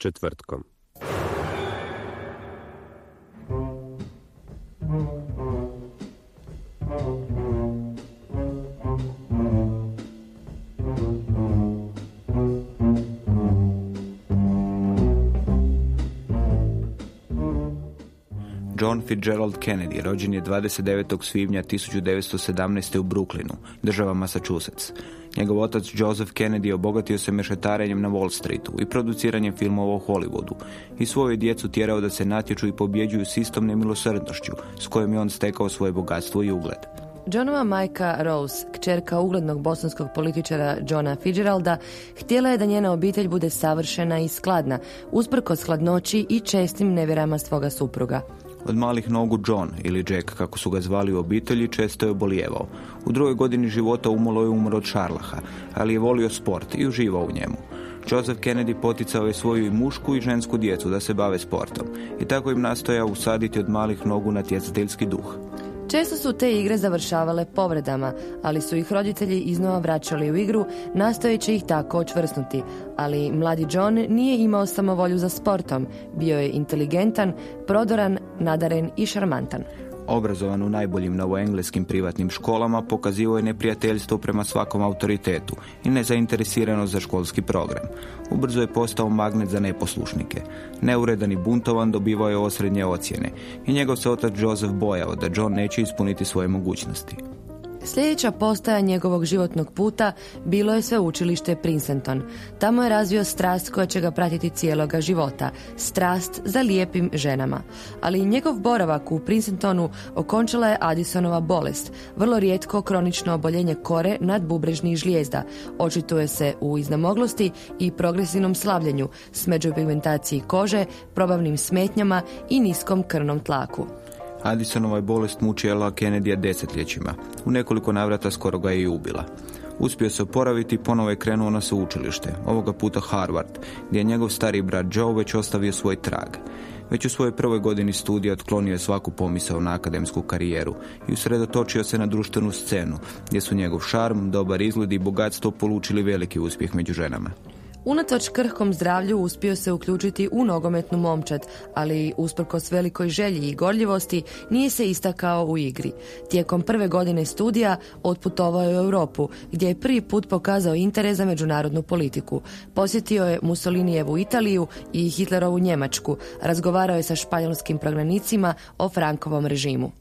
Četvrtkom. John Fitzgerald Kennedy rođen je 29. svibnja 1917. u Brooklynu, država Massachusetts. Njegov otac Joseph Kennedy obogatio se mešetarenjem na Wall Streetu i produciranjem filmova u Hollywoodu i svoju je djecu tjerao da se natječu i pobjeđuju s istom nemilosrdnošću s kojom je on stekao svoje bogatstvo i ugled. Johnova majka Rose, kćerka uglednog bosanskog političara Johna Fitzgeralda, htjela je da njena obitelj bude savršena i skladna, usprkos hladnoći i čestim nevjerama svoga supruga. Od malih nogu John, ili Jack kako su ga zvali u obitelji, često je obolijevao. U drugoj godini života umalo je umro od šarlaha, ali je volio sport i uživao u njemu. Joseph Kennedy poticao je svoju i mušku i žensku djecu da se bave sportom i tako im nastojao usaditi od malih nogu natjecateljski duh. Često su te igre završavale povredama, ali su ih roditelji iznova vraćali u igru, nastojeći ih tako očvrsnuti. Ali mladi John nije imao samovolju za sportom, bio je inteligentan, prodoran, nadaren i šarmantan. Obrazovan u najboljim novoengleskim privatnim školama, pokazivao je neprijateljstvo prema svakom autoritetu i nezainteresiranost za školski program. Ubrzo je postao magnet za neposlušnike. Neuredan i buntovan dobivao je osrednje ocjene i njegov se otac Joseph bojao da John neće ispuniti svoje mogućnosti. Sljedeća postaja njegovog životnog puta bilo je sveučilište Princeton. Tamo je razvio strast koja će ga pratiti cijeloga života, strast za lijepim ženama. Ali njegov boravak u Princetonu okončala je Addisonova bolest, vrlo rijetko kronično oboljenje kore nad bubrežnih žlijezda. Očituje se u iznamoglosti i progresivnom slavljenju, smeđu pigmentaciji kože, probavnim smetnjama i niskom krvnom tlaku. Addisonova je bolest mučila Kennedy desetljećima. U nekoliko navrata skoro ga je i ubila. Uspio se oporaviti i ponovo je krenuo na sveučilište, ovoga puta Harvard, gdje je njegov stari brat Joe već ostavio svoj trag. Već u svojoj prvoj godini studija otklonio je svaku pomisao na akademsku karijeru i usredotočio se na društvenu scenu, gdje su njegov šarm, dobar izgled i bogatstvo polučili veliki uspjeh među ženama. Unatoč krhkom zdravlju uspio se uključiti u nogometnu momčad, ali usprkos velikoj želji i gorljivosti nije se istakao u igri. Tijekom prve godine studija otputovao je u Europu, gdje je prvi put pokazao interes za međunarodnu politiku. Posjetio je Mussolinijevu Italiju i Hitlerovu Njemačku, razgovarao je sa španjolskim prognanicima o Frankovom režimu.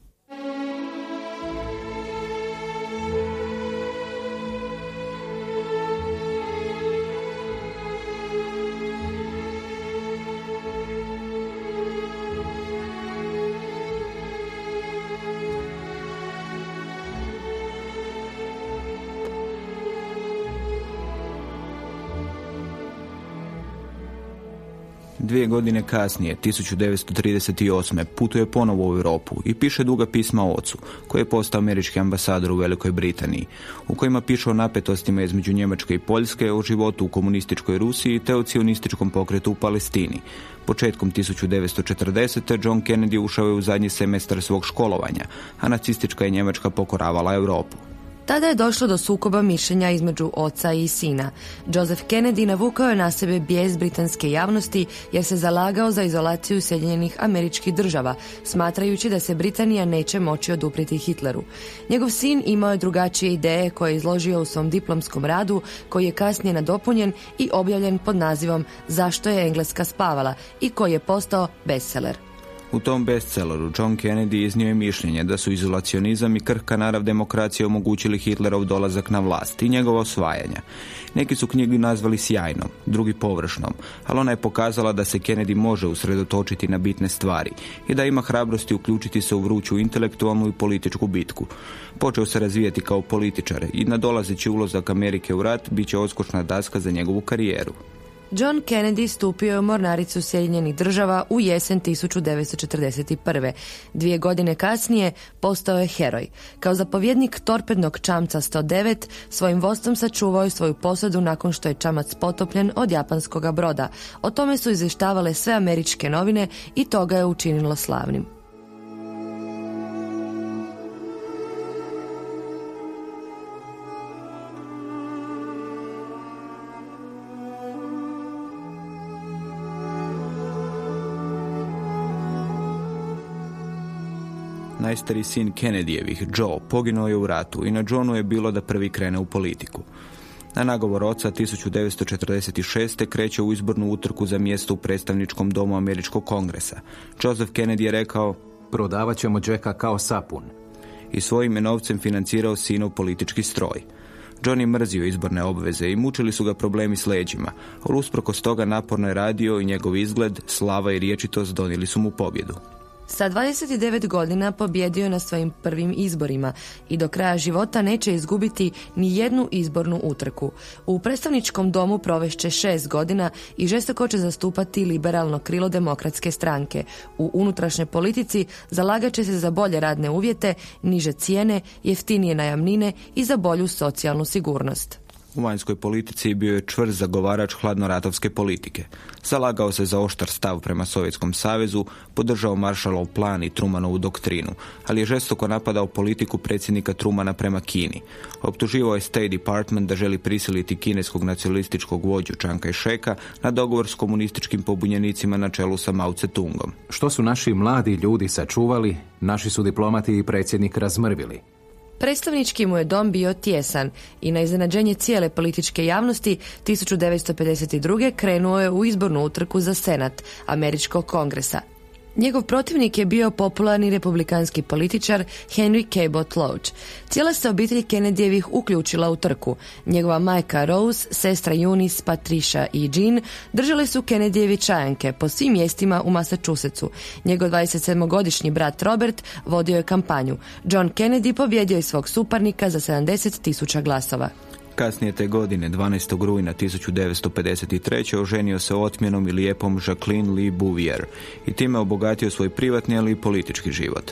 Dvije godine kasnije, 1938. putuje ponovo u Europu i piše duga pisma ocu, koji je postao američki ambasador u Velikoj Britaniji, u kojima piše o napetostima između Njemačke i Poljske, o životu u komunističkoj Rusiji te o cionističkom pokretu u Palestini. Početkom 1940. John Kennedy ušao je u zadnji semestar svog školovanja, a nacistička je Njemačka pokoravala Europu. Tada je došlo do sukoba mišljenja između oca i sina. Joseph Kennedy navukao je na sebe bijes britanske javnosti jer se zalagao za izolaciju Sjedinjenih američkih država, smatrajući da se Britanija neće moći odupriti Hitleru. Njegov sin imao je drugačije ideje koje je izložio u svom diplomskom radu, koji je kasnije nadopunjen i objavljen pod nazivom Zašto je Engleska spavala i koji je postao bestseller. U tom bestselleru John Kennedy iznio je mišljenje da su izolacionizam i krhka narav demokracije omogućili Hitlerov dolazak na vlast i njegova osvajanja. Neki su knjigi nazvali sjajnom, drugi površnom, ali ona je pokazala da se Kennedy može usredotočiti na bitne stvari i da ima hrabrosti uključiti se u vruću intelektualnu i političku bitku. Počeo se razvijati kao političar i nadolazeći ulazak Amerike u rat bit će odskočna daska za njegovu karijeru. John Kennedy stupio je u mornaricu Sjedinjenih država u jesen 1941. Dvije godine kasnije postao je heroj. Kao zapovjednik torpednog čamca 109 svojim vodstvom sačuvao je svoju posadu nakon što je čamac potopljen od japanskog broda. O tome su izvještavale sve američke novine i to ga je učinilo slavnim. Najstariji sin Kennedyjevih, Joe, poginuo je u ratu i na Johnu je bilo da prvi krene u politiku. Na nagovor oca 1946. kreće u izbornu utrku za mjesto u predstavničkom domu Američkog kongresa. Joseph Kennedy je rekao Prodavat ćemo Jacka kao sapun. i svojim je novcem financirao sinov politički stroj. John je mrzio izborne obveze i mučili su ga problemi s leđima, ali usprkos toga naporno je radio i njegov izgled, slava i riječitost donijeli su mu pobjedu. Sa 29 godina pobjedio je na svojim prvim izborima i do kraja života neće izgubiti ni jednu izbornu utrku. U predstavničkom domu provešće šest godina i žestoko će zastupati liberalno krilo demokratske stranke. U unutrašnjoj politici zalagat će se za bolje radne uvjete, niže cijene, jeftinije najamnine i za bolju socijalnu sigurnost. U vanjskoj politici bio je čvrst zagovarač hladnoratovske politike. Zalagao se za oštar stav prema Sovjetskom savezu, podržao Maršalov plan i Trumanovu doktrinu, ali je žestoko napadao politiku predsjednika Trumana prema Kini. Optuživao je State Department da želi prisiliti kineskog nacionalističkog vođu Čanka i Šeka na dogovor s komunističkim pobunjenicima na čelu sa Mao Tse-tungom. Što su naši mladi ljudi sačuvali, naši su diplomati i predsjednik razmrvili. Predstavnički mu je dom bio tjesan i na iznenađenje cijele političke javnosti 1952. krenuo je u izbornu utrku za senat Američkog kongresa. Njegov protivnik je bio popularni republikanski političar Henry Cabot Lodge. Cijela se obitelj Kennedyjevih uključila u trku. Njegova majka Rose, sestra Eunice, Patricia i Jean držali su Kennedyjevi čajanke po svim mjestima u Massachusettsu. Njegov 27-godišnji brat Robert vodio je kampanju. John Kennedy pobjedio je svog suparnika za 70 tisuća glasova. Kasnije te godine, 12. rujna 1953. oženio se otmjenom i lijepom Jacqueline Lee Bouvier i time obogatio svoj privatni, ali i politički život.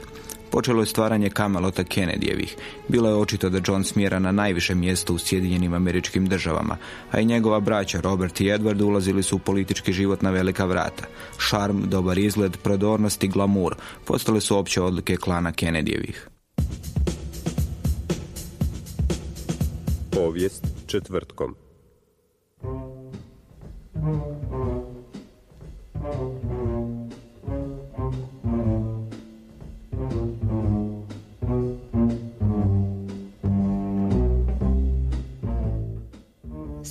Počelo je stvaranje Kamelota Kennedyjevih. Bilo je očito da John smjera na najviše mjesto u Sjedinjenim američkim državama, a i njegova braća Robert i Edward ulazili su u politički život na velika vrata. Šarm, dobar izgled, prodornost i glamur postale su opće odlike klana Kennedyjevih. Povijest četvrtkom.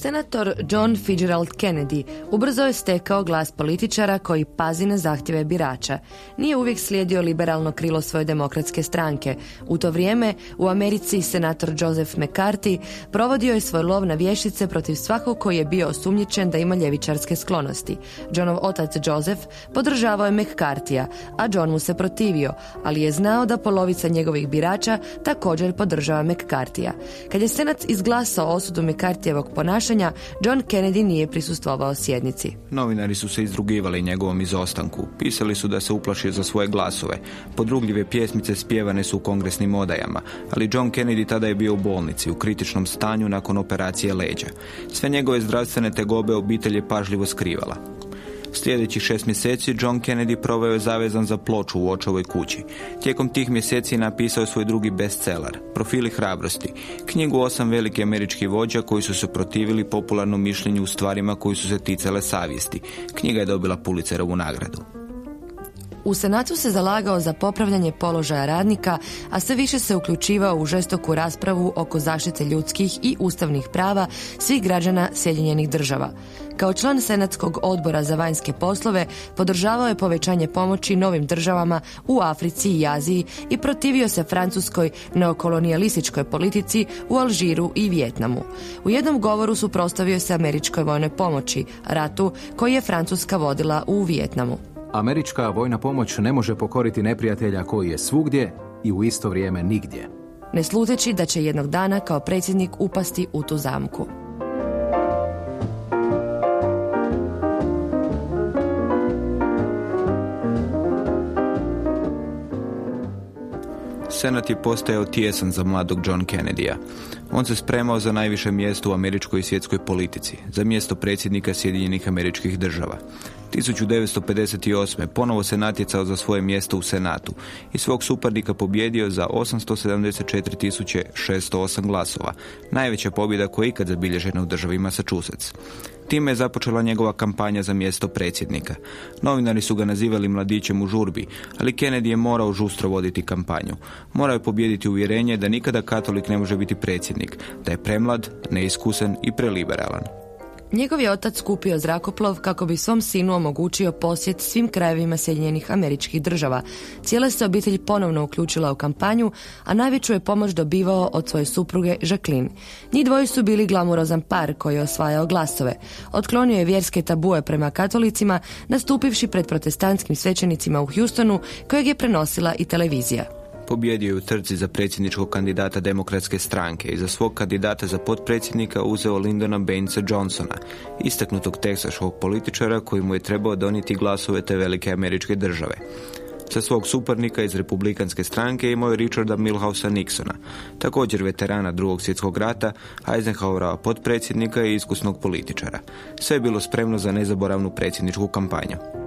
Senator John Fitzgerald Kennedy ubrzo je stekao glas političara koji pazi na zahtjeve birača. Nije uvijek slijedio liberalno krilo svoje demokratske stranke. U to vrijeme u Americi senator Joseph McCarthy provodio je svoj lov na vješice protiv svakog koji je bio osumnjičen da ima ljevičarske sklonosti. Johnov otac Joseph podržavao je McCarthyja, a John mu se protivio, ali je znao da polovica njegovih birača također podržava McCarthyja. Kad je senat izglasao osudu McCarthyjevog ponašanja, John Kennedy nije prisustvovao sjednici. Novinari su se izrugivali njegovom izostanku. Pisali su da se uplašio za svoje glasove. Podrugljive pjesmice spjevane su u kongresnim odajama, ali John Kennedy tada je bio u bolnici, u kritičnom stanju nakon operacije leđa. Sve njegove zdravstvene tegobe obitelj je pažljivo skrivala. Sljedećih šest mjeseci John Kennedy proveo je zavezan za ploču u očovoj kući. Tijekom tih mjeseci napisao je svoj drugi bestseller, Profili hrabrosti, knjigu osam velike američkih vođa koji su se protivili popularnom mišljenju u stvarima koji su se ticale savjesti. Knjiga je dobila Pulitzerovu nagradu. U Senatu se zalagao za popravljanje položaja radnika, a sve više se uključivao u žestoku raspravu oko zaštite ljudskih i ustavnih prava svih građana Sjedinjenih država. Kao član Senatskog odbora za vanjske poslove podržavao je povećanje pomoći novim državama u Africi i Aziji i protivio se francuskoj neokolonijalističkoj politici u Alžiru i Vijetnamu. U jednom govoru suprotstavio se američkoj vojnoj pomoći, ratu koji je Francuska vodila u Vijetnamu. Američka vojna pomoć ne može pokoriti neprijatelja koji je svugdje i u isto vrijeme nigdje. ne sluteći da će jednog dana kao predsjednik upasti u tu zamku. Senat je postajao tijesan za mladog John Kennedyja. On se spremao za najviše mjesto u američkoj i svjetskoj politici, za mjesto predsjednika Sjedinjenih američkih država. 1958. ponovo se natjecao za svoje mjesto u Senatu i svog suparnika pobjedio za 874.608 glasova, najveća pobjeda koja je ikad zabilježena u državi Massachusetts. Time je započela njegova kampanja za mjesto predsjednika. Novinari su ga nazivali mladićem u žurbi, ali Kennedy je morao žustro voditi kampanju. Morao je pobijediti uvjerenje da nikada katolik ne može biti predsjednik, da je premlad, neiskusan i preliberalan. Njegov je otac kupio zrakoplov kako bi svom sinu omogućio posjet svim krajevima Sjedinjenih američkih država. Cijela se obitelj ponovno uključila u kampanju, a najveću je pomoć dobivao od svoje supruge Jacqueline. Njih dvoji su bili glamurozan par koji je osvajao glasove. Otklonio je vjerske tabue prema katolicima, nastupivši pred protestantskim svećenicima u Houstonu, kojeg je prenosila i televizija. Pobjedio je u trci za predsjedničkog kandidata demokratske stranke i za svog kandidata za potpredsjednika uzeo Lindona Bainesa Johnsona, istaknutog teksaškog političara koji mu je trebao donijeti glasove te velike američke države. Za svog suparnika iz republikanske stranke imao je Richarda Milhausa Nixona, također veterana drugog svjetskog rata, Eisenhowera potpredsjednika i iskusnog političara. Sve je bilo spremno za nezaboravnu predsjedničku kampanju.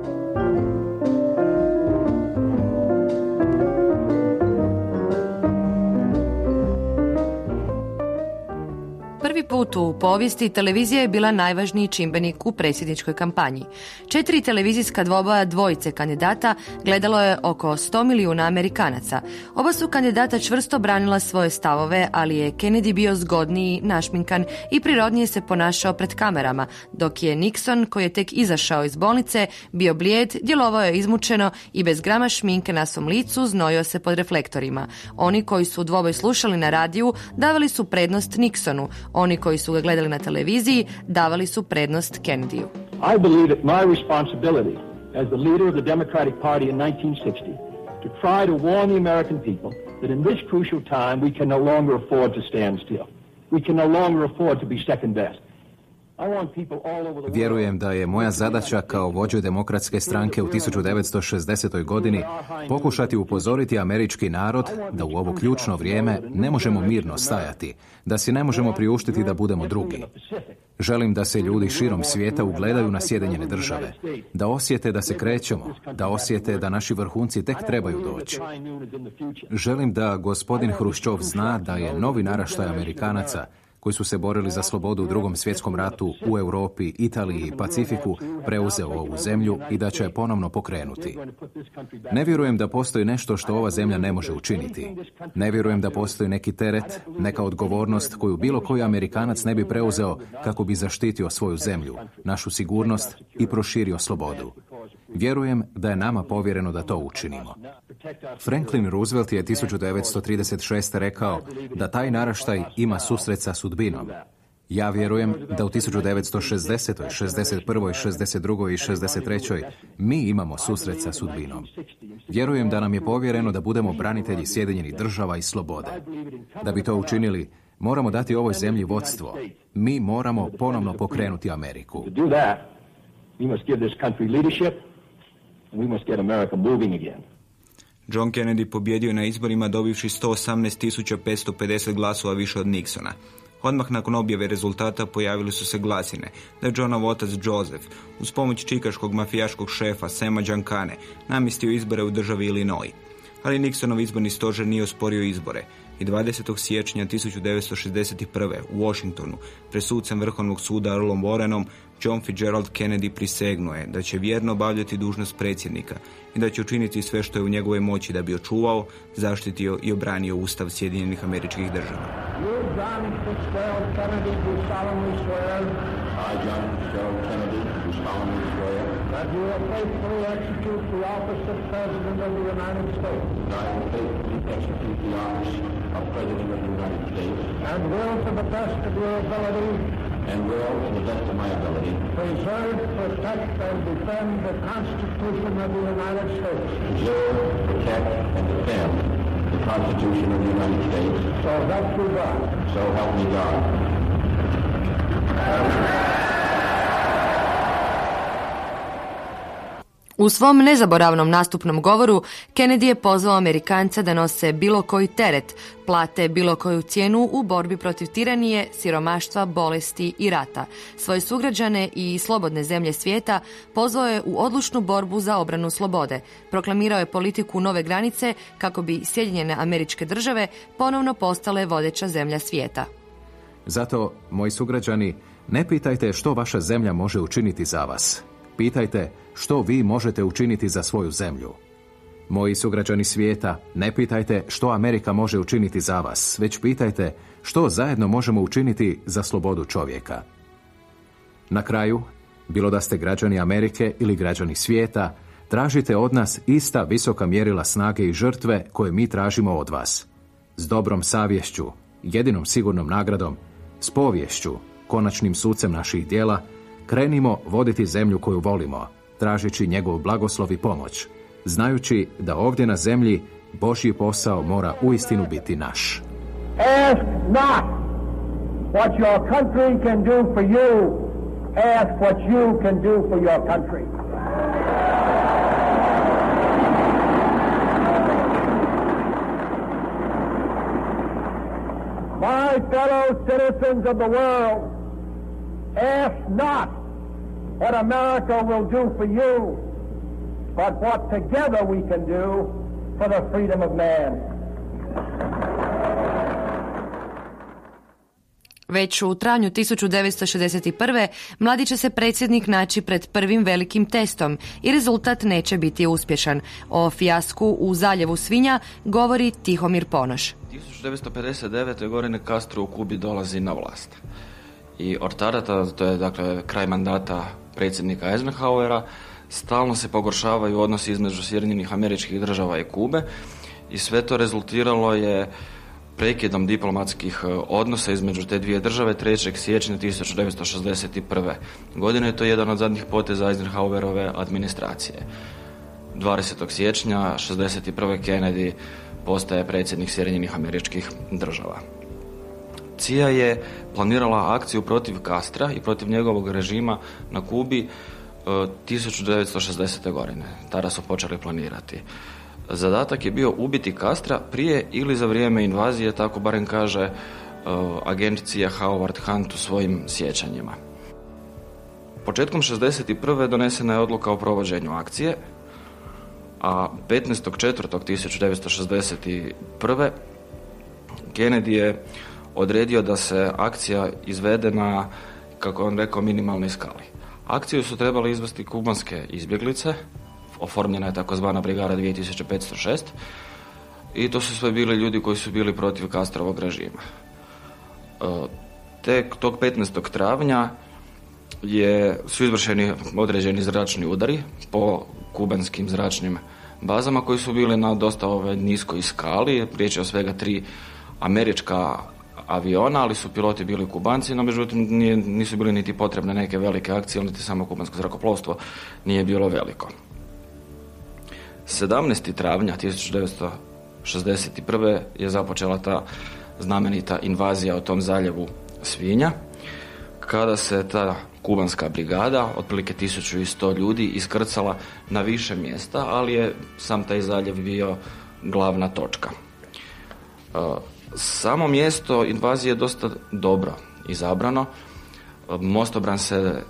Prvi put u povijesti televizija je bila najvažniji čimbenik u predsjedničkoj kampanji. Četiri televizijska dvoboja dvojice kandidata gledalo je oko 100 milijuna Amerikanaca. Oba su kandidata čvrsto branila svoje stavove, ali je Kennedy bio zgodniji, našminkan i prirodnije se ponašao pred kamerama, dok je Nixon, koji je tek izašao iz bolnice, bio blijed, djelovao je izmučeno i bez grama šminke na svom licu znojio se pod reflektorima. Oni koji su dvoboj slušali na radiju davali su prednost Nixonu, oni koji su ga gledali na televiziji davali su prednost Kennedyu. I believe it my responsibility as the leader of the Democratic Party in 1960 to try to warn the American people that in this crucial time we can no longer afford to stand still. We can no longer afford to be second best. Vjerujem da je moja zadaća kao vođe demokratske stranke u 1960. godini pokušati upozoriti američki narod da u ovo ključno vrijeme ne možemo mirno stajati, da si ne možemo priuštiti da budemo drugi. Želim da se ljudi širom svijeta ugledaju na Sjedinjene države, da osjete da se krećemo, da osjete da naši vrhunci tek trebaju doći. Želim da gospodin Hruščov zna da je novi naraštaj Amerikanaca koji su se borili za slobodu u drugom svjetskom ratu u Europi, Italiji i Pacifiku preuzeo ovu zemlju i da će je ponovno pokrenuti. Ne vjerujem da postoji nešto što ova zemlja ne može učiniti. Ne vjerujem da postoji neki teret, neka odgovornost koju bilo koji Amerikanac ne bi preuzeo kako bi zaštitio svoju zemlju, našu sigurnost i proširio slobodu. Vjerujem da je nama povjereno da to učinimo. Franklin Roosevelt je 1936. rekao da taj naraštaj ima susret sa sudbinom. Ja vjerujem da u 1960., 61., 62. i 63. mi imamo susret sa sudbinom. Vjerujem da nam je povjereno da budemo branitelji Sjedinjenih država i slobode. Da bi to učinili, moramo dati ovoj zemlji vodstvo. Mi moramo ponovno pokrenuti Ameriku. We must country leadership we must get America moving again. John Kennedy pobjedio je na izborima dobivši 118.550 glasova više od Nixona. Odmah nakon objave rezultata pojavili su se glasine da je Johnov otac Joseph uz pomoć čikaškog mafijaškog šefa Sema Giancane namjestio izbore u državi Illinois. ali Nixonov izborni stožer nije osporio izbore i 20. siječnja 1961. u Washingtonu pred sucem Vrhovnog suda Earlom Warrenom John Fitzgerald Kennedy prisegnuo je da će vjerno obavljati dužnost predsjednika i da će učiniti sve što je u njegovoj moći da bi očuvao, zaštitio i obranio Ustav Sjedinjenih američkih država. You, John Fitzgerald Kennedy, do solemnly swear. I, John Fitzgerald Kennedy, do solemnly swear. That you will faithfully execute the office of President of the United States. That I will faithfully execute the office of President of the United States. And will, to the best of your ability. And will, to the best of my ability. Preserve, protect, and defend the Constitution of the United States. Preserve, protect, and defend the Constitution of the United States. So help me God. So help me God. U svom nezaboravnom nastupnom govoru Kennedy je pozvao Amerikance da nose bilo koji teret, plate bilo koju cijenu u borbi protiv tiranije, siromaštva, bolesti i rata. Svoje sugrađane i slobodne zemlje svijeta pozvao je u odlučnu borbu za obranu slobode. Proklamirao je politiku nove granice kako bi Sjedinjene američke države ponovno postale vodeća zemlja svijeta. Zato, moji sugrađani, ne pitajte što vaša zemlja može učiniti za vas. Pitajte što vi možete učiniti za svoju zemlju. Moji sugrađani svijeta, ne pitajte što Amerika može učiniti za vas, već pitajte što zajedno možemo učiniti za slobodu čovjeka. Na kraju, bilo da ste građani Amerike ili građani svijeta, tražite od nas ista visoka mjerila snage i žrtve koje mi tražimo od vas. S dobrom savješću, jedinom sigurnom nagradom, s povješću, konačnim sucem naših dijela, krenimo voditi zemlju koju volimo, tražeći njegov blagoslov i pomoć, znajući da ovdje na zemlji Božji posao mora uistinu biti naš. Ask not what your country can do for you. Ask what you can do for your country. My fellow citizens of the world, ask not what America will do for you, but what together we can do for the freedom of man. Već u travnju 1961. mladi će se predsjednik naći pred prvim velikim testom i rezultat neće biti uspješan. O fijasku u zaljevu svinja govori Tihomir Ponoš. 1959. godine Castro u Kubi dolazi na vlast. I od tada, to je dakle kraj mandata predsjednika Eisenhowera, stalno se pogoršavaju odnosi između Sjedinjenih američkih država i Kube i sve to rezultiralo je prekidom diplomatskih e, odnosa između te dvije države 3. siječnja 1961. godine. To je jedan od zadnjih poteza Eisenhowerove administracije. 20. siječnja 61. Kennedy postaje predsjednik Sjedinjenih američkih država. CIA je planirala akciju protiv Kastra i protiv njegovog režima na Kubi 1960. godine. Tada su počeli planirati. Zadatak je bio ubiti Kastra prije ili za vrijeme invazije, tako barem kaže agencija Howard Hunt u svojim sjećanjima. Početkom 61. donesena je odluka o provođenju akcije, a 15.4.1961. Kennedy je odredio da se akcija izvede na, kako on rekao, minimalnoj skali. Akciju su trebali izvesti kubanske izbjeglice, oformljena je takozvana brigada 2506 i to su sve bili ljudi koji su bili protiv Kastrovog režima. E, tek tog 15. travnja je, su izvršeni određeni zračni udari po kubanskim zračnim bazama koji su bili na dosta ove niskoj skali, riječ je o svega tri američka aviona, ali su piloti bili kubanci, no međutim nije, nisu bili niti potrebne neke velike akcije, niti samo kubansko zrakoplovstvo nije bilo veliko. 17. travnja 1961. je započela ta znamenita invazija u tom zaljevu Svinja, kada se ta kubanska brigada, otprilike 1100 ljudi, iskrcala na više mjesta, ali je sam taj zaljev bio glavna točka. Samo mjesto invazije je dosta dobro izabrano. Mostobran se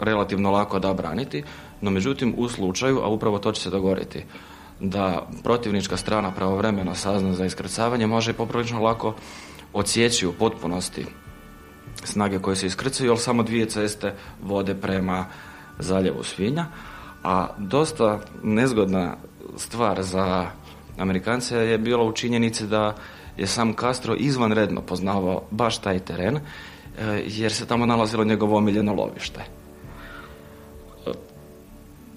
relativno lako da braniti, no međutim u slučaju, a upravo to će se dogoditi, da protivnička strana pravovremeno sazna za iskrcavanje, može i poprilično lako odsjeći u potpunosti snage koje se iskrcaju, jer samo dvije ceste vode prema zaljevu Svinja, a dosta nezgodna stvar za Amerikance je bilo u činjenici da je sam Castro izvanredno poznavao baš taj teren, e, jer se tamo nalazilo njegovo omiljeno lovište.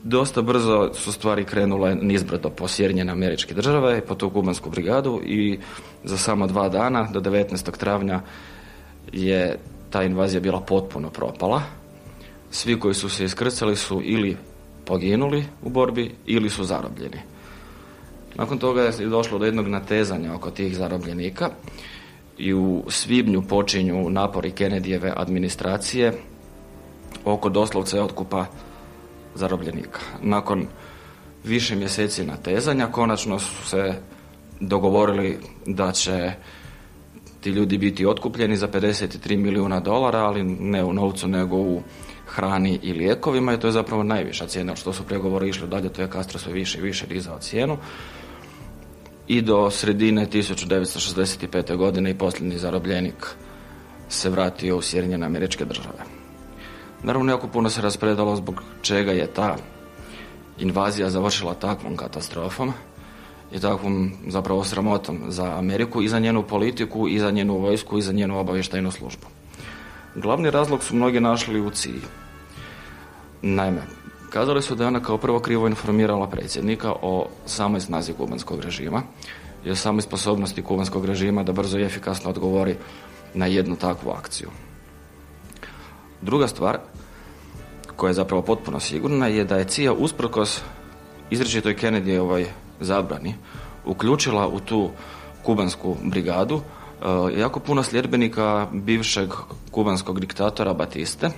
Dosta brzo su stvari krenule nizbrdo po Sjedinjene američke države, po tu kubansku brigadu i za samo dva dana, do 19. travnja, je ta invazija bila potpuno propala. Svi koji su se iskrcali su ili poginuli u borbi ili su zarobljeni. Nakon toga je došlo do jednog natezanja oko tih zarobljenika i u svibnju počinju napori Kennedyjeve administracije oko doslovce otkupa zarobljenika. Nakon više mjeseci natezanja konačno su se dogovorili da će ti ljudi biti otkupljeni za 53 milijuna dolara, ali ne u novcu nego u hrani i lijekovima i to je zapravo najviša cijena što su pregovori išli dalje, to je Castro sve više i više dizao cijenu i do sredine 1965. godine i posljednji zarobljenik se vratio u Sjedinjene američke države. Naravno, jako puno se raspredalo zbog čega je ta invazija završila takvom katastrofom i takvom zapravo sramotom za Ameriku i za njenu politiku i za njenu vojsku i za njenu obavještajnu službu. Glavni razlog su mnogi našli u cilju. Naime, kazali su da je ona kao prvo krivo informirala predsjednika o samoj snazi kubanskog režima i o samoj sposobnosti kubanskog režima da brzo i efikasno odgovori na jednu takvu akciju. Druga stvar, koja je zapravo potpuno sigurna, je da je CIA usprkos izričitoj Kennedyjevoj zabrani uključila u tu kubansku brigadu e, jako puno sljedbenika bivšeg kubanskog diktatora Batiste,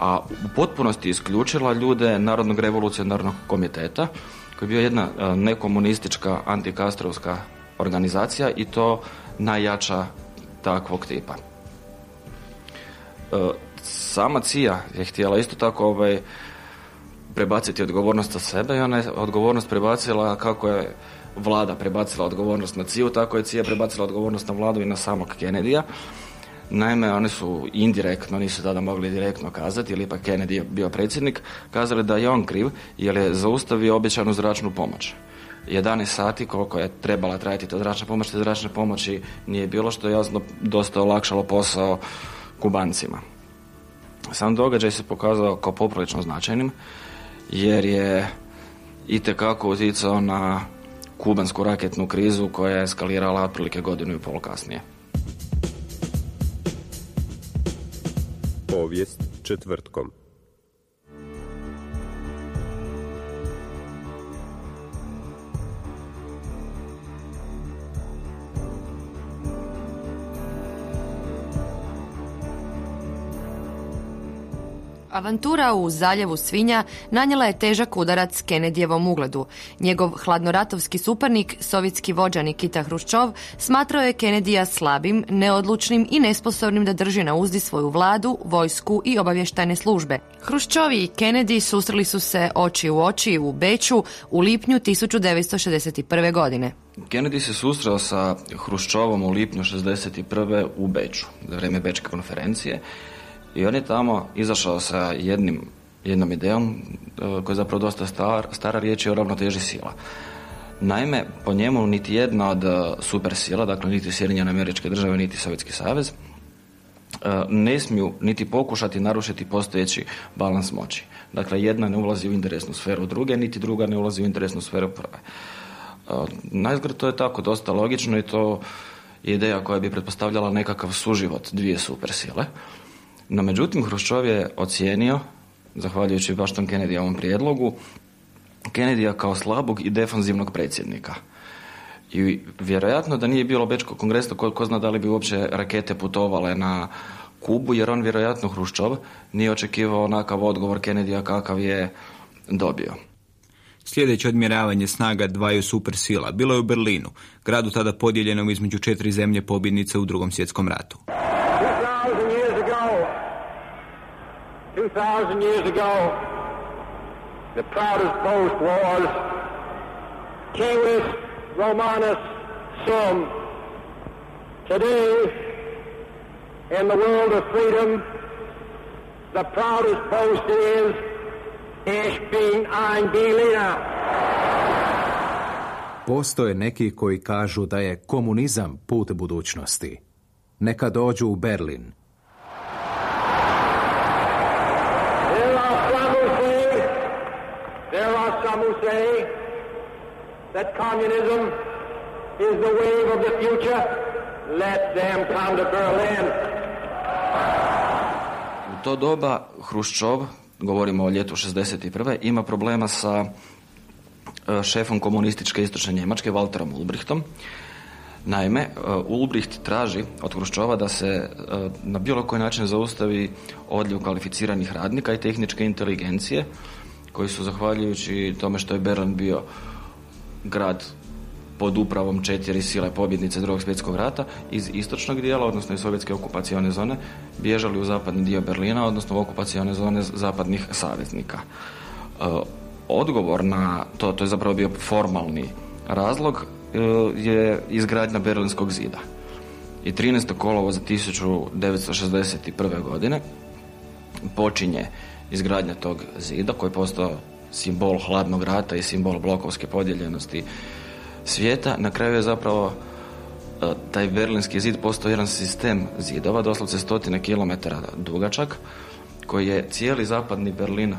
a u potpunosti isključila ljude Narodnog revolucionarnog komiteta, koji je bio jedna e, nekomunistička antikastrovska organizacija i to najjača takvog tipa. E, sama CIA je htjela isto tako ovaj, prebaciti odgovornost sa sebe i ona je odgovornost prebacila kako je vlada prebacila odgovornost na CIA, tako je CIA prebacila odgovornost na vladu i na samog Kennedyja. Naime, oni su indirektno, nisu tada mogli direktno kazati, ili ipak Kennedy je bio predsjednik, kazali da je on kriv jer je zaustavio obećanu zračnu pomoć. 11 sati koliko je trebala trajati ta zračna pomoć, te zračne pomoći nije bilo što je jasno dosta olakšalo posao kubancima. Sam događaj se pokazao kao poprilično značajnim jer je itekako utjecao na kubansku raketnu krizu koja je eskalirala otprilike godinu i pol kasnije. Povijest četvrtkom. Avantura u zaljevu Svinja nanjela je težak udarac Kenedijevom ugledu. Njegov hladnoratovski suparnik, sovjetski vođa Nikita Hruščov, smatrao je Kenedija slabim, neodlučnim i nesposobnim da drži na uzdi svoju vladu, vojsku i obavještajne službe. Hruščovi i Kennedy susreli su se oči u oči u Beću u lipnju 1961. godine. Kennedy se susreo sa Hruščovom u lipnju 61. u Beču, za vrijeme Bečke konferencije i on je tamo izašao sa jednim, jednom idejom e, koja je zapravo dosta star, stara riječ je o ravnoteži sila. Naime, po njemu niti jedna od e, super sila, dakle niti Sjedinjene američke države, niti Sovjetski savez, e, ne smiju niti pokušati narušiti postojeći balans moći. Dakle, jedna ne ulazi u interesnu sferu druge, niti druga ne ulazi u interesnu sferu prve. Najzgled to je tako dosta logično i to je ideja koja bi pretpostavljala nekakav suživot dvije supersile. No međutim, Hruščov je ocijenio, zahvaljujući baš tom Kennedyjevom prijedlogu, Kennedyja kao slabog i defanzivnog predsjednika. I vjerojatno da nije bilo Bečkog kongresa, ko, ko zna da li bi uopće rakete putovale na Kubu, jer on vjerojatno Hruščov nije očekivao onakav odgovor Kennedyja kakav je dobio. Sljedeće odmjeravanje snaga dvaju supersila bilo je u Berlinu, gradu tada podijeljenom između četiri zemlje pobjednice u drugom svjetskom ratu. 2,000 years ago, the proudest boast was civis Romanus sum. Today, in the world of freedom, the proudest boast is, Ich bin ein Berliner. Postoje neki koji kažu da je komunizam put budućnosti. Neka dođu u Berlin. Say that communism is the wave of the future. Let them come to Berlin. U to doba Hruščov, govorimo o ljetu 61. ima problema sa e, šefom komunističke istočne Njemačke, Walterom Ulbrichtom. Naime, e, Ulbricht traži od Hruščova da se e, na bilo koji način zaustavi odljev kvalificiranih radnika i tehničke inteligencije, koji su zahvaljujući tome što je Berlin bio grad pod upravom četiri sile pobjednice drugog svjetskog rata iz istočnog dijela, odnosno iz sovjetske okupacione zone, bježali u zapadni dio Berlina, odnosno u okupacione zone zapadnih saveznika. E, odgovor na to, to je zapravo bio formalni razlog, e, je izgradnja Berlinskog zida. I 13. kolovo za 1961. godine počinje izgradnja tog zida koji je postao simbol hladnog rata i simbol blokovske podijeljenosti svijeta. Na kraju je zapravo e, taj berlinski zid postao jedan sistem zidova, doslovce stotine kilometara dugačak, koji je cijeli zapadni Berlin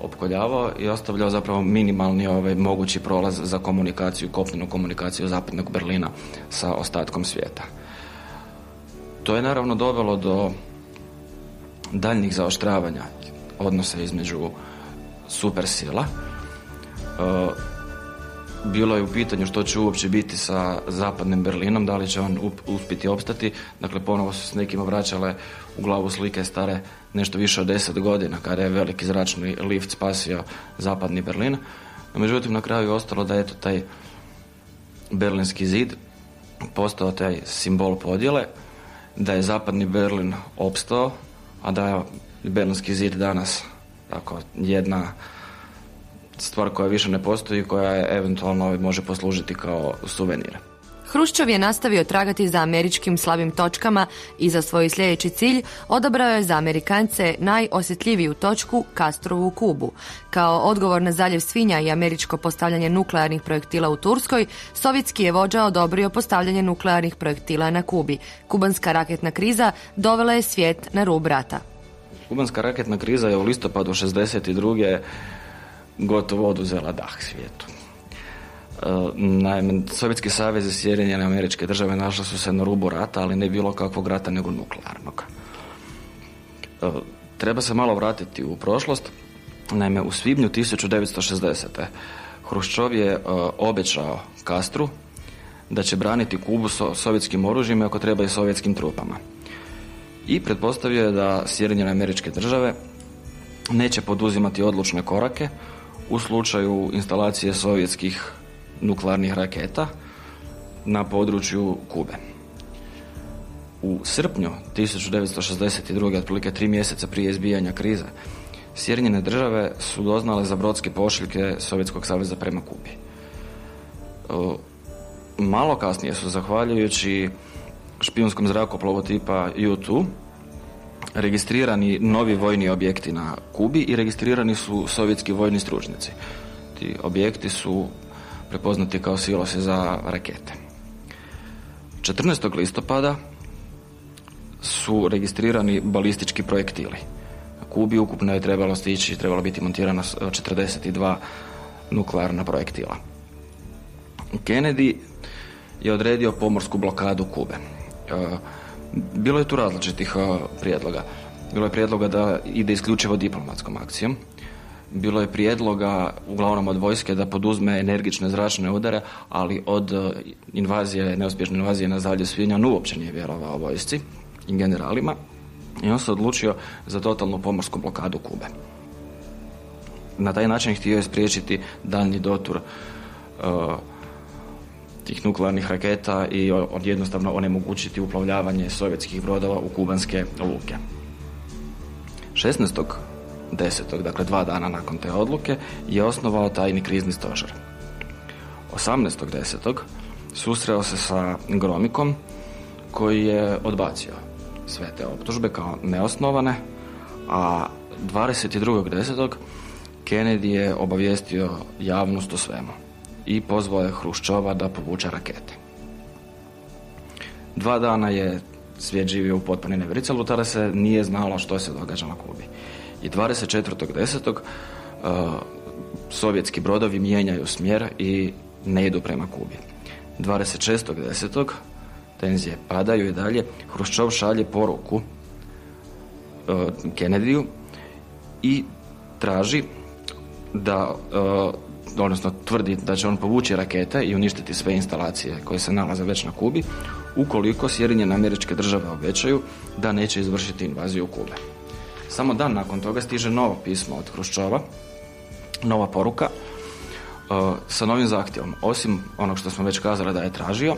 opkoljavao i ostavljao zapravo minimalni ovaj mogući prolaz za komunikaciju, kopnenu komunikaciju zapadnog Berlina sa ostatkom svijeta. To je naravno dovelo do daljnjih zaoštravanja odnosa između supersila. E, bilo je u pitanju što će uopće biti sa zapadnim Berlinom, da li će on uspjeti opstati. Dakle, ponovo su s nekima vraćale u glavu slike stare nešto više od deset godina, kada je veliki zračni lift spasio zapadni Berlin. Međutim, na kraju je ostalo da je to taj berlinski zid postao taj simbol podjele, da je zapadni Berlin opstao, a da je berlinski zid danas tako, jedna stvar koja više ne postoji, koja je eventualno može poslužiti kao suvenir. Hruščov je nastavio tragati za američkim slabim točkama i za svoj sljedeći cilj odabrao je za Amerikance najosjetljiviju točku Castrovu Kubu. Kao odgovor na zaljev svinja i američko postavljanje nuklearnih projektila u Turskoj, sovjetski je vođa odobrio postavljanje nuklearnih projektila na Kubi. Kubanska raketna kriza dovela je svijet na rub rata. Kubanska raketna kriza je u listopadu 62. gotovo oduzela dah svijetu. E, Naime, Sovjetski savez i Sjedinjene američke države našle su se na rubu rata, ali ne bilo kakvog rata nego nuklearnog. E, Treba se malo vratiti u prošlost. Naime, u svibnju 1960. Hruščov je e, obećao Kastru da će braniti Kubu so, sovjetskim oružjem i ako treba i sovjetskim trupama. I pretpostavio je da Sjedinjene američke države neće poduzimati odlučne korake u slučaju instalacije sovjetskih nuklearnih raketa na području Kube. U srpnju 1962. otprilike tri mjeseca prije izbijanja krize, Sjedinjene države su doznale za brodske pošiljke Sovjetskog saveza prema Kubi. E, Malo kasnije su, zahvaljujući špijunskom zrakoplovu tipa U-2, registrirani novi vojni objekti na Kubi i registrirani su sovjetski vojni stručnjaci. Ti objekti su prepoznati kao silose za rakete. 14. listopada su registrirani balistički projektili. Na Kubi ukupno je trebalo stići, trebalo biti montirano s- 42 nuklearna projektila. Kennedy je odredio pomorsku blokadu Kube. E, Bilo je tu različitih e, prijedloga. Bilo je prijedloga da ide isključivo diplomatskom akcijom. Bilo je prijedloga, uglavnom od vojske, da poduzme energične zračne udare, ali od e, invazije, neuspješne invazije na zalje Svinja on uopće nije vjerovao vojsci i generalima. I on se odlučio za totalnu pomorsku blokadu Kube. Na taj način htio je spriječiti daljnji dotur e, tih nuklearnih raketa i jednostavno onemogućiti uplovljavanje sovjetskih brodova u kubanske luke. 16.10. dakle dva dana nakon te odluke, je osnovao tajni krizni stožer. 18.10. susreo se sa Gromikom koji je odbacio sve te optužbe kao neosnovane, a 22.10. Kennedy je obavijestio javnost o svemu i pozvao je Hruščova da povuče rakete. Dva dana je svijet živio u potpuni neverici, ali tada se nije znalo što se događa na Kubi. I 24.10. Uh, sovjetski brodovi mijenjaju smjer i ne idu prema Kubi. 26.10. tenzije padaju i dalje. Hruščov šalje poruku uh, Kennedyu i traži da uh, odnosno tvrdi da će on povući rakete i uništiti sve instalacije koje se nalaze već na Kubi ukoliko Sjedinjene američke države obećaju da neće izvršiti invaziju Kube. Samo dan nakon toga stiže novo pismo od Hruščova, nova poruka uh, sa novim zahtjevom. Osim onog što smo već kazali da je tražio,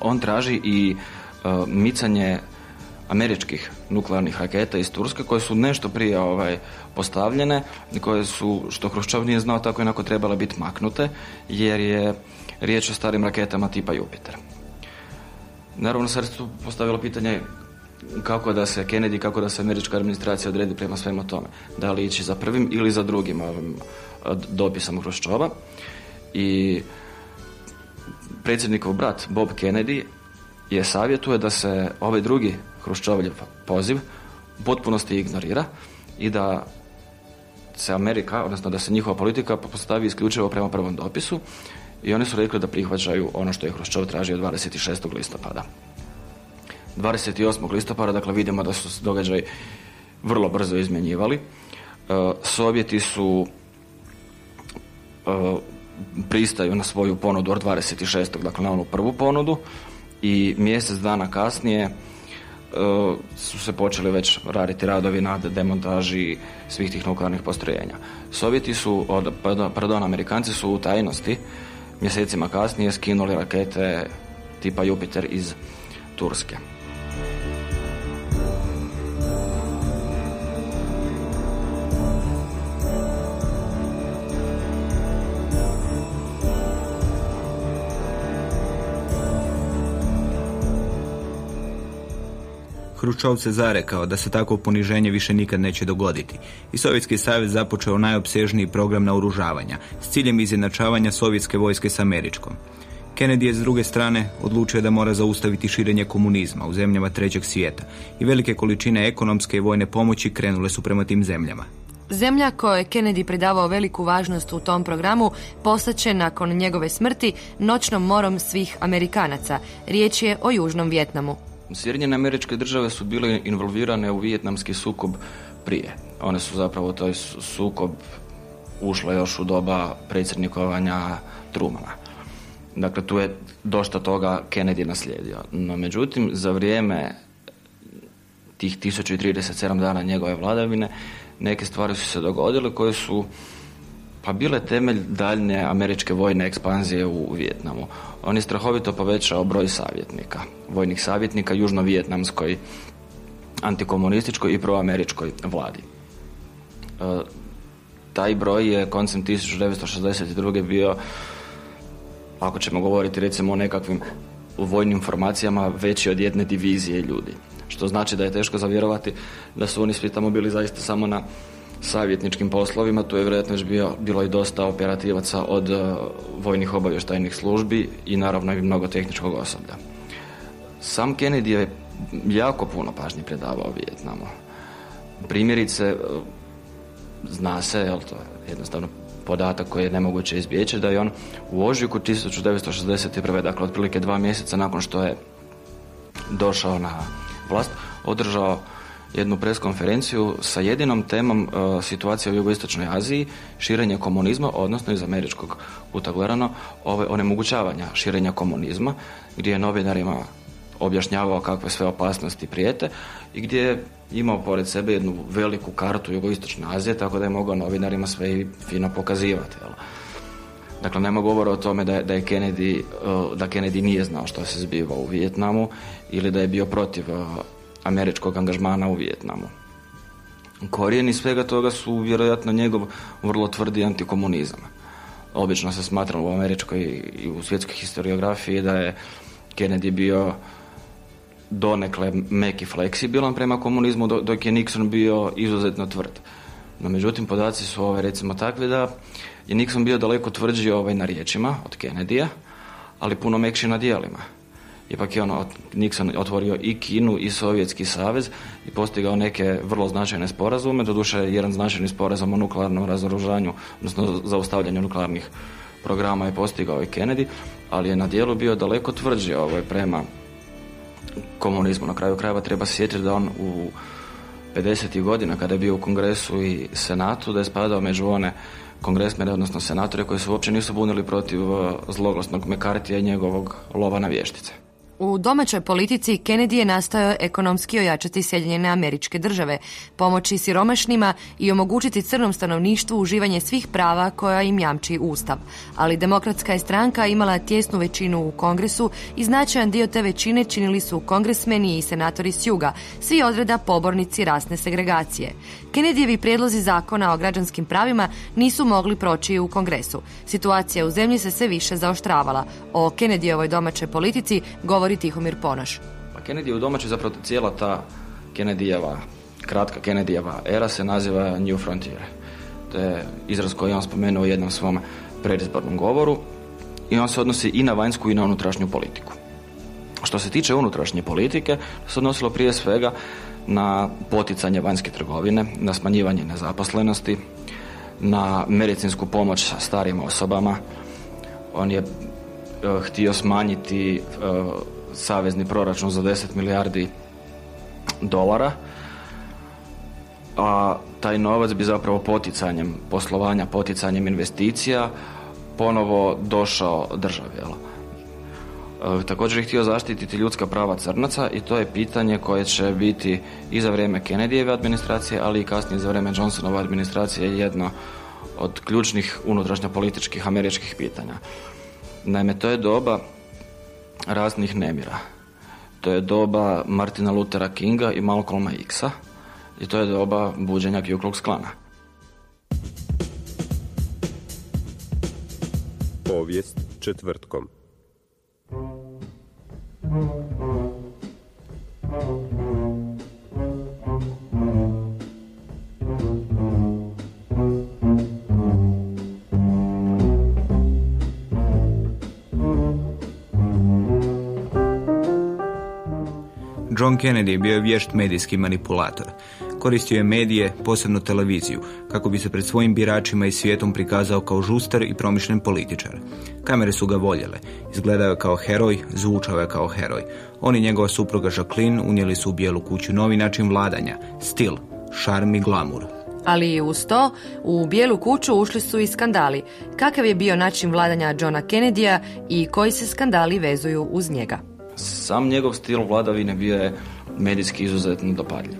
on traži i uh, micanje američkih nuklearnih raketa iz Turske koje su nešto prije ovaj, postavljene koje su, što Hruščov nije znao tako inako trebale biti maknute jer je riječ o starim raketama tipa Jupiter. Naravno sad se tu postavilo pitanje kako da se Kennedy, kako da se američka administracija odredi prema svemu tome. Da li ići za prvim ili za drugim ovim dopisom Hruščova. I predsjednikov brat Bob Kennedy je savjetuje da se ovaj drugi Hruščovljev poziv u potpunosti ignorira i da se Amerika, odnosno da se njihova politika postavi isključivo prema prvom dopisu i oni su rekli da prihvaćaju ono što je Hruščov tražio 26. listopada. 28. listopada, dakle vidimo da su se događaj vrlo brzo izmjenjivali. E, Sovjeti su e, pristaju na svoju ponudu od 26. dakle na onu prvu ponudu i mjesec dana kasnije su se počeli već raditi radovi na demontaži svih tih nuklearnih postrojenja. Sovjeti su, od, pardon, Amerikanci su u tajnosti mjesecima kasnije skinuli rakete tipa Jupiter iz Turske. Hruščov se zarekao da se takvo poniženje više nikad neće dogoditi i Sovjetski savez započeo najopsežniji program naoružavanja s ciljem izjednačavanja sovjetske vojske s američkom. Kennedy je s druge strane odlučio da mora zaustaviti širenje komunizma u zemljama trećeg svijeta i velike količine ekonomske i vojne pomoći krenule su prema tim zemljama. Zemlja kojoj je Kennedy pridavao veliku važnost u tom programu postaće nakon njegove smrti noćnom morom svih Amerikanaca. Riječ je o Južnom Vjetnamu. Sjedinjene američke države su bile involvirane u vijetnamski sukob prije. One su zapravo taj sukob ušle još u doba predsjednikovanja Trumana. Dakle, tu je dosta toga Kennedy naslijedio. No, međutim, za vrijeme tih 1037 dana njegove vladavine, neke stvari su se dogodile koje su pa bile temelj daljne američke vojne ekspanzije u Vijetnamu. On je strahovito povećao broj savjetnika, vojnih savjetnika južno-vijetnamskoj antikomunističkoj i proameričkoj vladi. E, taj broj je koncem 1962. bio, ako ćemo govoriti recimo o nekakvim vojnim formacijama, veći od jedne divizije ljudi. Što znači da je teško zavjerovati da su oni svi tamo bili zaista samo na savjetničkim poslovima, tu je vjerojatno još bio, bilo i dosta operativaca od uh, vojnih obavještajnih službi i naravno i mnogo tehničkog osoblja. Sam Kennedy je jako puno pažnje predavao Vijetnamu. Primjerice, uh, zna se, jel to je jednostavno podatak koji je nemoguće izbjeći, da je on u ožujku 1961. dakle otprilike dva mjeseca nakon što je došao na vlast, održao jednu preskonferenciju sa jedinom temom e, situacije u jugoistočnoj Aziji, širenje komunizma, odnosno iz američkog gledano, ove onemogućavanja širenja komunizma, gdje je novinarima objašnjavao kakve sve opasnosti prijete i gdje je imao pored sebe jednu veliku kartu jugoistočne Azije, tako da je mogao novinarima sve i fino pokazivati. Jel? Dakle, nema govora o tome da je, da je Kennedy, e, da Kennedy nije znao što se zbiva u Vijetnamu ili da je bio protiv e, američkog angažmana u Vijetnamu. Korijeni svega toga su vjerojatno njegov vrlo tvrdi antikomunizam. obično se smatralo u američkoj i u svjetskoj historiografiji da je Kennedy bio donekle meki fleksibilan prema komunizmu, dok je Nixon bio izuzetno tvrd. No međutim, podaci su ove, recimo takvi da je Nixon bio daleko tvrđi ovaj, na riječima od Kennedy-a, ali puno mekši na dijelima. Ipak je ono, Nixon otvorio i Kinu i Sovjetski savez i postigao neke vrlo značajne sporazume, doduše jedan značajni sporazum o nuklearnom razoružanju, odnosno zaustavljanju nuklearnih programa je postigao i Kennedy, ali je na dijelu bio daleko tvrđi ovaj, prema komunizmu. Na kraju krajeva treba sjetiti da on u 50. godina kada je bio u kongresu i senatu da je spadao među one kongresmene, odnosno senatore koji se uopće nisu bunili protiv uh, zloglasnog Mekartija i njegovog lova na vještice. U domaćoj politici Kennedy je nastojao ekonomski ojačati Sjedinjene američke države, pomoći siromašnima i omogućiti crnom stanovništvu uživanje svih prava koja im jamči Ustav. Ali demokratska je stranka imala tjesnu većinu u kongresu i značajan dio te većine činili su kongresmeni i senatori s juga, svi odreda pobornici rasne segregacije. Kennedyjevi prijedlozi zakona o građanskim pravima nisu mogli proći u kongresu. Situacija u zemlji se sve više zaoštravala. O Kennedyjevoj domaćoj politici govori Tihomir Ponoš. Pa Kennedy u domaćoj zapravo cijela ta Kennedyjeva, kratka Kennedyjeva era se naziva New Frontier. To je izraz koji je on spomenuo u jednom svom predizbornom govoru i on se odnosi i na vanjsku i na unutrašnju politiku. Što se tiče unutrašnje politike, se odnosilo prije svega na poticanje vanjske trgovine, na smanjivanje nezaposlenosti, na medicinsku pomoć starijim osobama. On je e, htio smanjiti e, savezni proračun za 10 milijardi dolara, a taj novac bi zapravo poticanjem poslovanja, poticanjem investicija ponovo došao državi. Jel? E, također je htio zaštititi ljudska prava crnaca i to je pitanje koje će biti i za vrijeme Kennedyjeve administracije, ali i kasnije za vrijeme Johnsonove administracije jedno od ključnih unutrašnjo političkih američkih pitanja. Naime, to je doba raznih nemira. To je doba Martina Luthera Kinga i Malcolma Xa i to je doba buđenja Ku Klux Klana. Povijest četvrtkom. John Kennedy bio je vješt medijski manipulator. Koristio je medije, posebno televiziju, kako bi se pred svojim biračima i svijetom prikazao kao žuster i promišljen političar. Kamere su ga voljele, izgledao je kao heroj, zvučao je kao heroj. On i njegova supruga Jacqueline unijeli su u bijelu kuću novi način vladanja, stil, šarm i glamur. Ali uz to, u bijelu kuću ušli su i skandali. Kakav je bio način vladanja Johna Kennedyja i koji se skandali vezuju uz njega? Sam njegov stil vladavine bio je medijski izuzetno dopadljiv.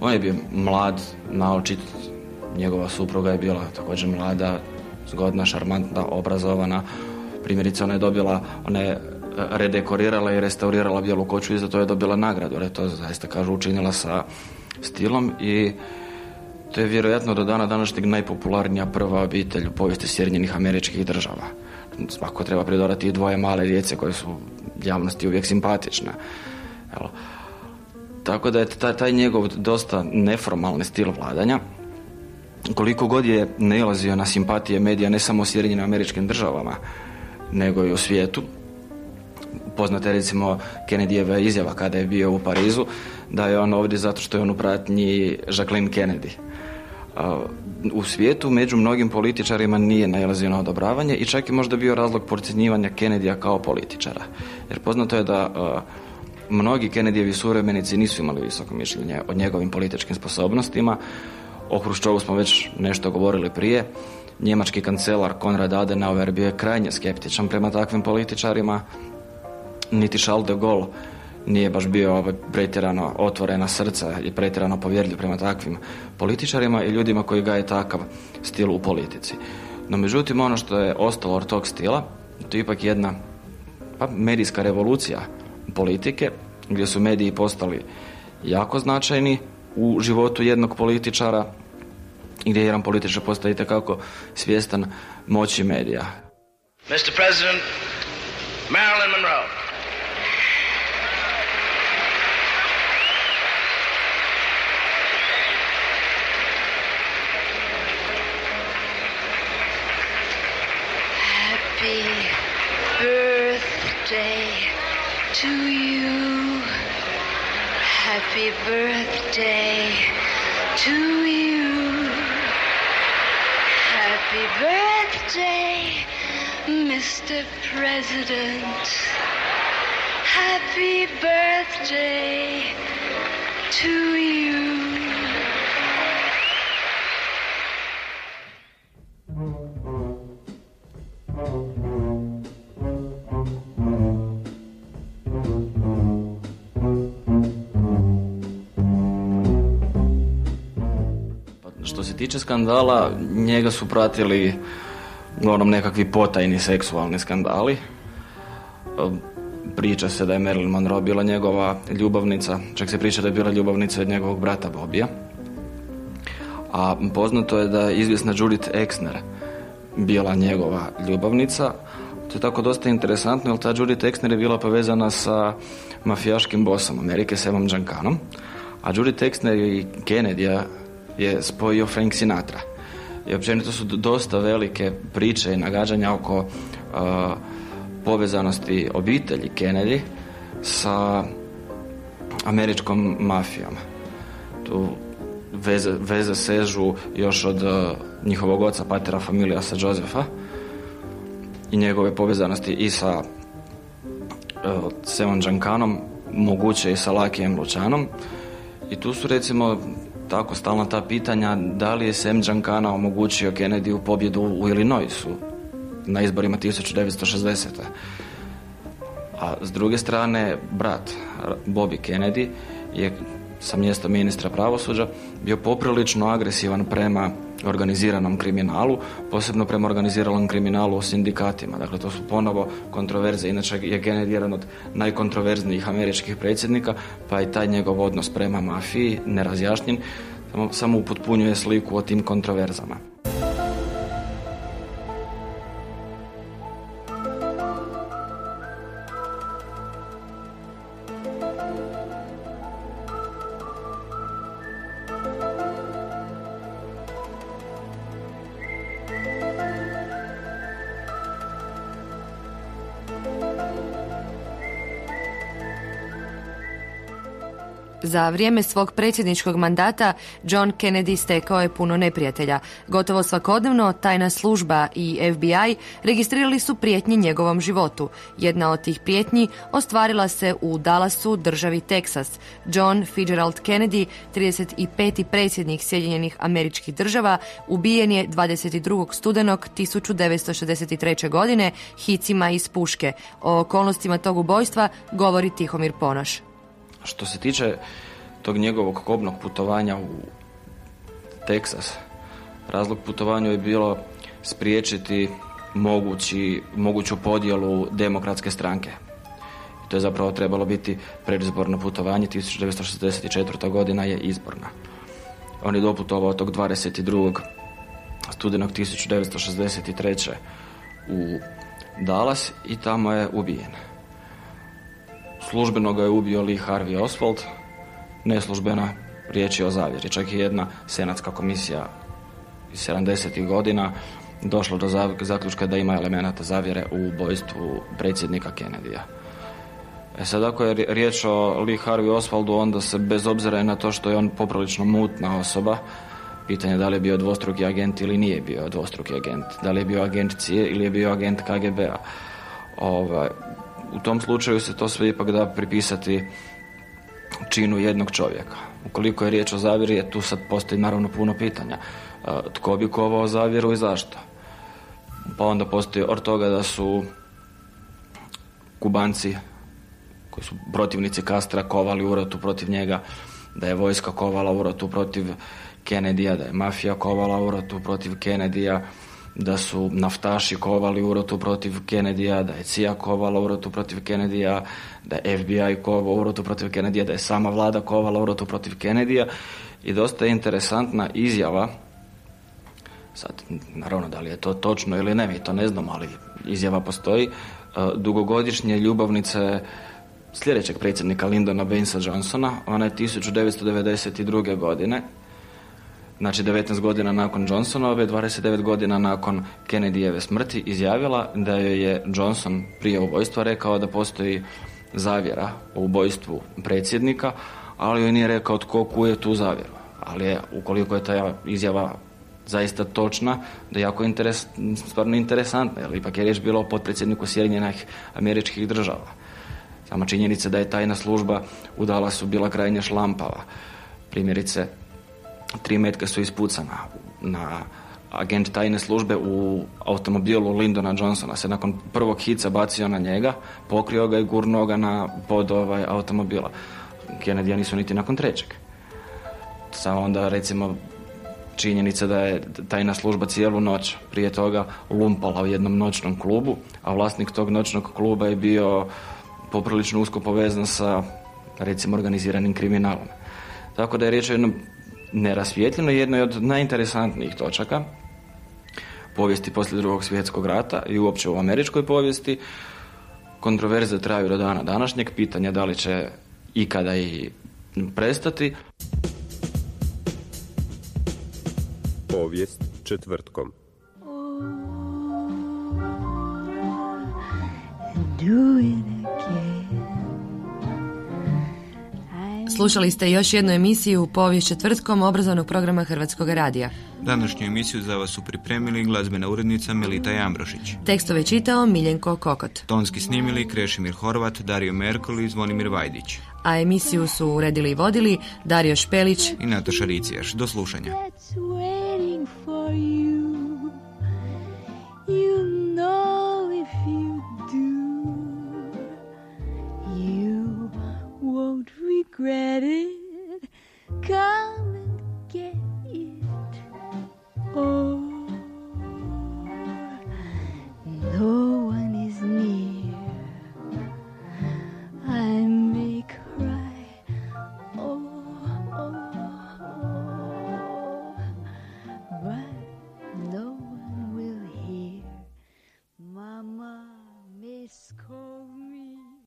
On je bio mlad, naočit, njegova supruga je bila također mlada, zgodna, šarmantna, obrazovana. Primjerice ona je dobila, ona je redekorirala i restaurirala bijelu koću i za to je dobila nagradu, jer je to zaista kažu učinila sa stilom i to je vjerojatno do dana današnjeg najpopularnija prva obitelj u povijesti Sjedinjenih američkih država. Svako treba pridodati i dvoje male djece koje su javnosti uvijek simpatične. Evo. Tako da je taj, taj njegov dosta neformalni stil vladanja, koliko god je nailazio na simpatije medija ne samo u Sjedinjenim američkim državama, nego i u svijetu, poznate recimo Kennedyjeva izjava kada je bio u Parizu, da je on ovdje zato što je on u pratnji Jacqueline Kennedy. U svijetu među mnogim političarima nije nailazio na odobravanje i čak je možda bio razlog procjenjivanja Kennedyja kao političara. Jer poznato je da mnogi Kennedyjevi suvremenici nisu imali visoko mišljenje o njegovim političkim sposobnostima. O Hruščovu smo već nešto govorili prije. Njemački kancelar Konrad Adenauer bio je krajnje skeptičan prema takvim političarima. Niti Charles de Gaulle nije baš bio pretjerano otvorena srca i pretjerano povjerljiv prema takvim političarima i ljudima koji gaje takav stil u politici. No međutim, ono što je ostalo od tog stila, to je ipak jedna pa, medijska revolucija politike, gdje su mediji postali jako značajni u životu jednog političara, gdje jedan političar postaje itekako svjestan moći medija. Mr. President, Marilyn Monroe. Happy birthday to you. Happy birthday to you. Happy birthday, Mr. President. Happy birthday to you. Tiče skandala, njega su pratili uglavnom nekakvi potajni seksualni skandali. E, Priča se da je Marilyn Monroe bila njegova ljubavnica, čak se priča da je bila ljubavnica od njegovog brata Bobija. A poznato je da je izvjesna Judith Exner bila njegova ljubavnica. To je tako dosta interesantno, jer ta Judith Exner je bila povezana sa mafijaškim bosom Amerike, Samom Junkanom. A Judith Exner i Kennedy je spojio Frank Sinatra. I općenito su dosta velike priče i nagađanja oko uh, povezanosti obitelji Kennedy sa američkom mafijom. Tu veze, veze sežu još od uh, njihovog oca, patera familija sa Josefa i njegove povezanosti i sa uh, Semon Džankanom, moguće i sa Lakijem Lučanom. I tu su recimo tako stalna ta pitanja da li je Sem Džankana omogućio Kennedy u pobjedu u Illinoisu na izborima 1960. A s druge strane, brat Bobby Kennedy je sa mjesta ministra pravosuđa bio poprilično agresivan prema organiziranom kriminalu, posebno prema organiziranom kriminalu u sindikatima. Dakle, to su ponovo kontroverze. Inače je Kennedy jedan od najkontroverznijih američkih predsjednika, pa i taj njegov odnos prema mafiji, nerazjašnjen, samo upotpunjuje sliku o tim kontroverzama. Za vrijeme svog predsjedničkog mandata John Kennedy stekao je puno neprijatelja. Gotovo svakodnevno tajna služba i FBI registrirali su prijetnje njegovom životu. Jedna od tih prijetnji ostvarila se u Dallasu, državi Teksas. John Fitzgerald Kennedy, 35. predsjednik Sjedinjenih američkih država, ubijen je 22. studenog 1963. godine hicima iz puške. O okolnostima tog ubojstva govori Tihomir Ponoš. Što se tiče tog njegovog kobnog putovanja u Teksas, razlog putovanju je bilo spriječiti mogući, moguću podjelu demokratske stranke. To je zapravo trebalo biti predizborno putovanje, 1964. godina je izborna. On je doputovao tog 22. studenog 1963. u Dallas i tamo je ubijen. Službeno ga je ubio Lee Harvey Oswald, neslužbena riječ je o zavjeri. Čak i jedna senatska komisija iz 70. godina došla do zaključka da ima elemenata zavjere u ubojstvu predsjednika Kennedyja. E sad ako je riječ o Lee Harvey Oswaldu, onda se bez obzira na to što je on poprilično mutna osoba, pitanje da li je bio dvostruki agent ili nije bio dvostruki agent, da li je bio agent CIA ili je bio agent KGB-a. Ovaj, u tom slučaju se to sve ipak da pripisati činu jednog čovjeka. Ukoliko je riječ o zavjeri, tu sad postoji naravno puno pitanja. E, Tko bi kovao zavjeru i zašto? Pa onda postoji od toga da su kubanci koji su protivnici Kastra kovali urotu protiv njega, da je vojska kovala urotu protiv Kennedyja, da je mafija kovala urotu protiv Kennedyja, da su naftaši kovali urotu protiv Kennedyja, da je CIA kovala urotu protiv Kennedyja, da je FBI kovao urotu protiv Kennedyja, da je sama vlada kovala urotu protiv Kennedyja i dosta je interesantna izjava Sad, naravno, da li je to točno ili ne, mi to ne znamo, ali izjava postoji. E, dugogodišnje ljubavnice sljedećeg predsjednika Lindona Bainesa Johnsona, ona je 1992. godine, znači 19 godina nakon Johnsonove, 29 godina nakon Kennedyjeve smrti, izjavila da joj je Johnson prije ubojstva rekao da postoji zavjera u ubojstvu predsjednika, ali joj nije rekao tko kuje tu zavjeru. Ali je, ukoliko je ta izjava zaista točna, da je jako interes, stvarno interesantna, jer ipak je riječ bilo o potpredsjedniku Sjedinjenih američkih država. Sama činjenica da je tajna služba u Dallasu bila krajnje šlampava. Primjerice, tri metka su ispucana na agent tajne službe u automobilu Lindona Johnsona se nakon prvog hica bacio na njega, pokrio ga i gurnuo ga na pod ovaj automobila. Kennedy nisu niti nakon trećeg. Samo onda recimo činjenica da je tajna služba cijelu noć prije toga lumpala u jednom noćnom klubu, a vlasnik tog noćnog kluba je bio poprilično usko povezan sa recimo organiziranim kriminalom. Tako da je riječ o jednom nerasvjetljeno jednoj od najinteresantnijih točaka povijesti poslije drugog svjetskog rata i uopće u američkoj povijesti. Kontroverze traju do dana današnjeg, pitanja da li će ikada i prestati. Povijest četvrtkom. Do it again. Slušali ste još jednu emisiju Povijest četvrtkom obrazovnog programa Hrvatskog radija. Današnju emisiju za vas su pripremili glazbena urednica Melita Jambrošić. Tekstove čitao Miljenko Kokot. Tonski snimili Krešimir Horvat, Dario Merkol i Zvonimir Vajdić. A emisiju su uredili i vodili Dario Špelić I Nataša Ricijaš. Do slušanja. regret it. Come and get it. Oh, no.